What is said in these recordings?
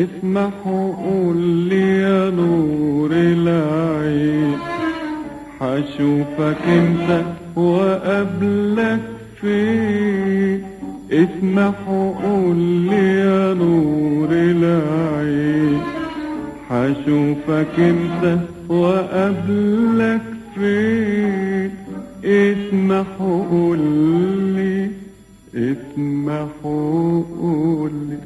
اسمح وقول لي يا نور العين. حشوفك انت وقبلك فين اسمح وقول لي يا نور العين. حشوفك انت وقبلك فين اسمح وقول لي اسمح وقول لي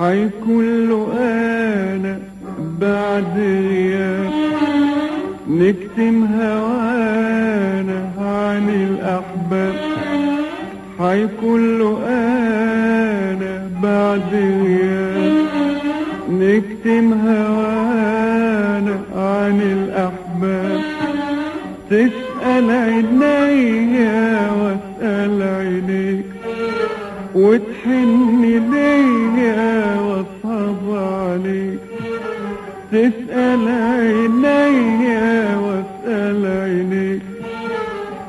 حيكون له أنا بعد غياب نكتم هوانا عن الأحباب. حيكون له أنا بعد غياب نكتم هوانا عن الأحباب. تسأل عينيا واسأل عينيك. وتحن ليا تسأل عينيا واسأل عينيك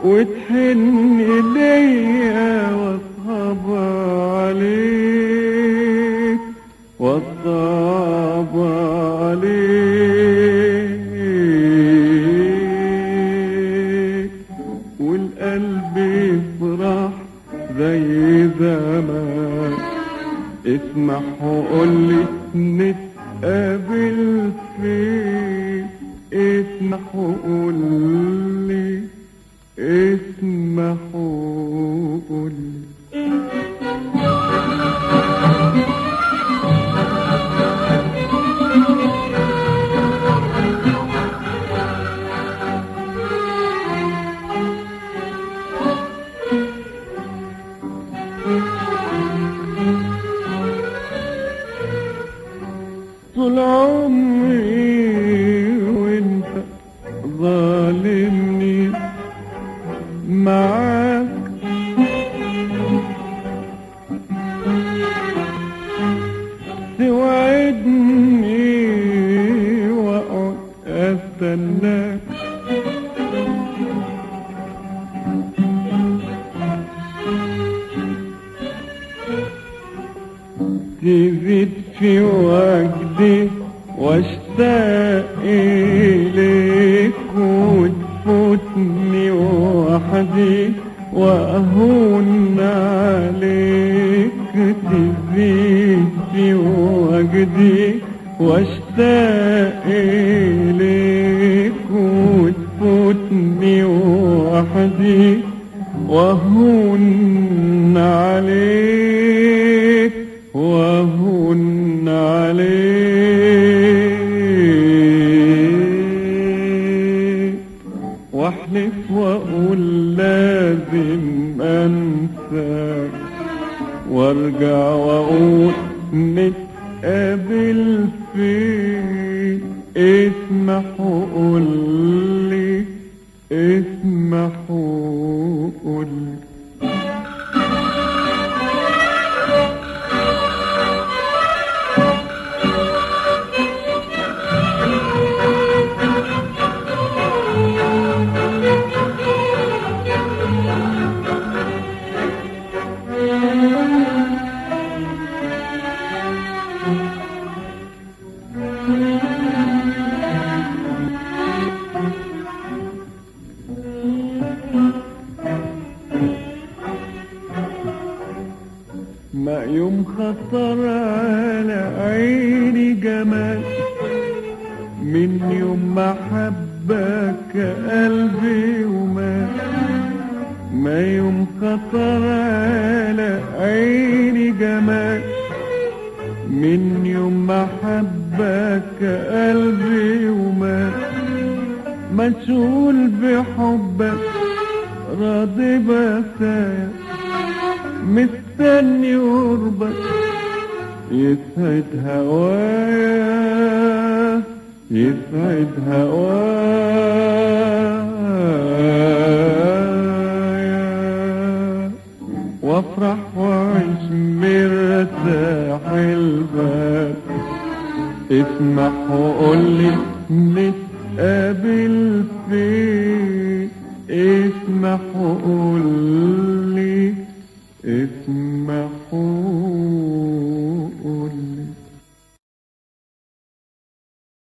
وتحن ليا واصعب عليك واصعب عليك. والقلب يفرح زي زمان اسمح وقولي نتقابل فين إسمح وقولي إسمح وقولي استناك تزيد في وجدي واشتاق إليك وتفوتني وحدي وأهون عليك تزيد في وجدي واشتاق إليك وحدي وأهون عليك وأهون عليك واحلف واقول لازم انساك وارجع وأقول نتقابل فين اسمح وقول لي اسمح وقول يوم خطر على عيني جمال. من يوم ما حبك قلبي وما ما يوم خطر على عيني جمال. من يوم ما حبك قلبي وما مشغول بحبك راضي بسايا مستني قربك يسعد هوايا يسعد هوايا. وافرح واعيش مرتاح البال اسمح وقولي نتقابل فين اسمح وقولي